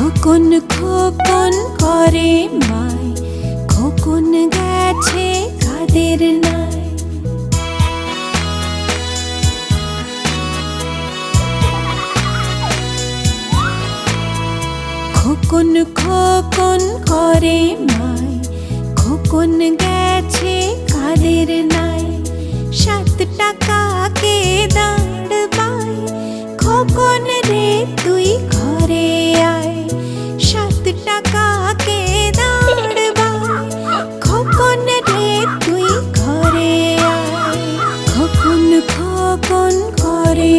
খোকন খোকন করে মাই খোকন গেছে কাদের নাই। খোকন খোকন করে মাই কোন করে